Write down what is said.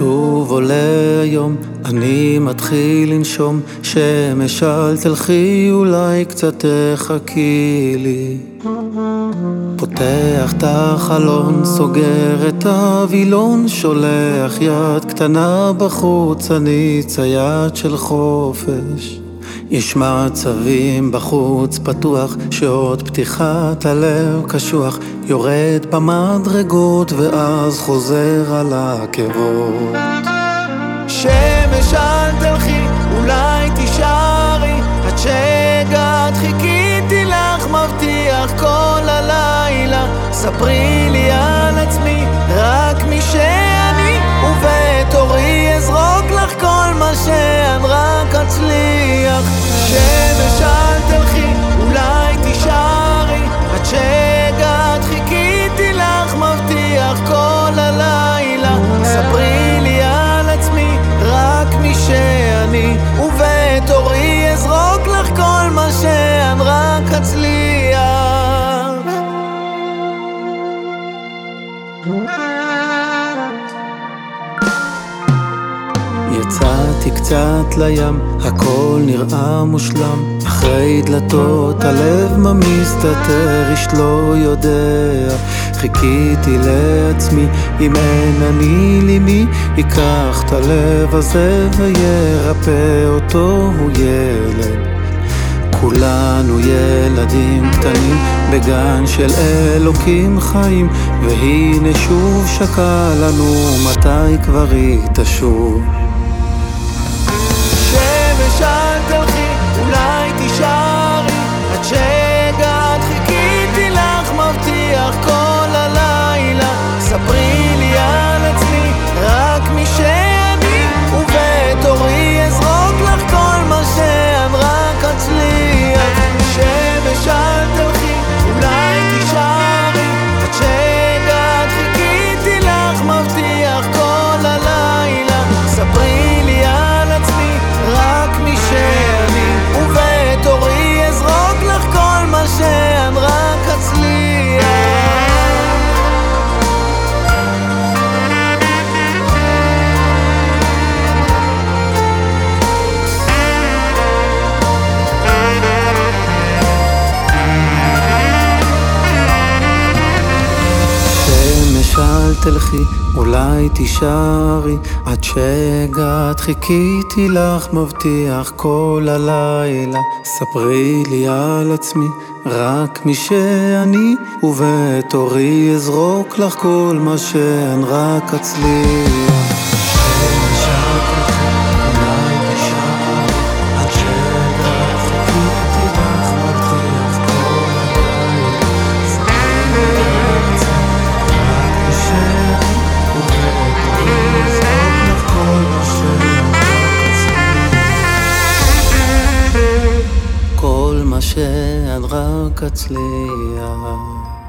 עולה היום, אני מתחיל לנשום, שמש אל תלכי, אולי קצת תחכי לי. פותח את החלון, סוגר את הווילון, שולח יד קטנה בחוץ, אני צייד של חופש. יש מצבים בחוץ פתוח, שעוד פתיחת הלב קשוח, יורד במדרגות ואז חוזר על עקבות. שמש אל תלכי, אולי תישארי, עד שהגעת חיכיתי לך, מבטיח כל הלילה, ספרי לי על עצמי, רק מי שאני, ובתורי אזרוק לך כל מה שאן רק אצליח. שמש יצאתי קצת לים, הכל נראה מושלם. אחרי דלתות הלב מה מסתתר, איש לא יודע. חיכיתי לעצמי, אם אין אני לי מי? ייקח את הלב הזה וירפא אותו, הוא ילד. כולנו ילדים קטנים בגן של אלוקים חיים. והנה שוב שקע לנו מתי כבר היא תשוב תלכי, אולי תישארי. עד שהגעת חיכיתי לך, מבטיח כל הלילה. ספרי לי על עצמי, רק מי שאני ובתורי אזרוק לך כל מה שאין רק אצליח שאין רק אצליח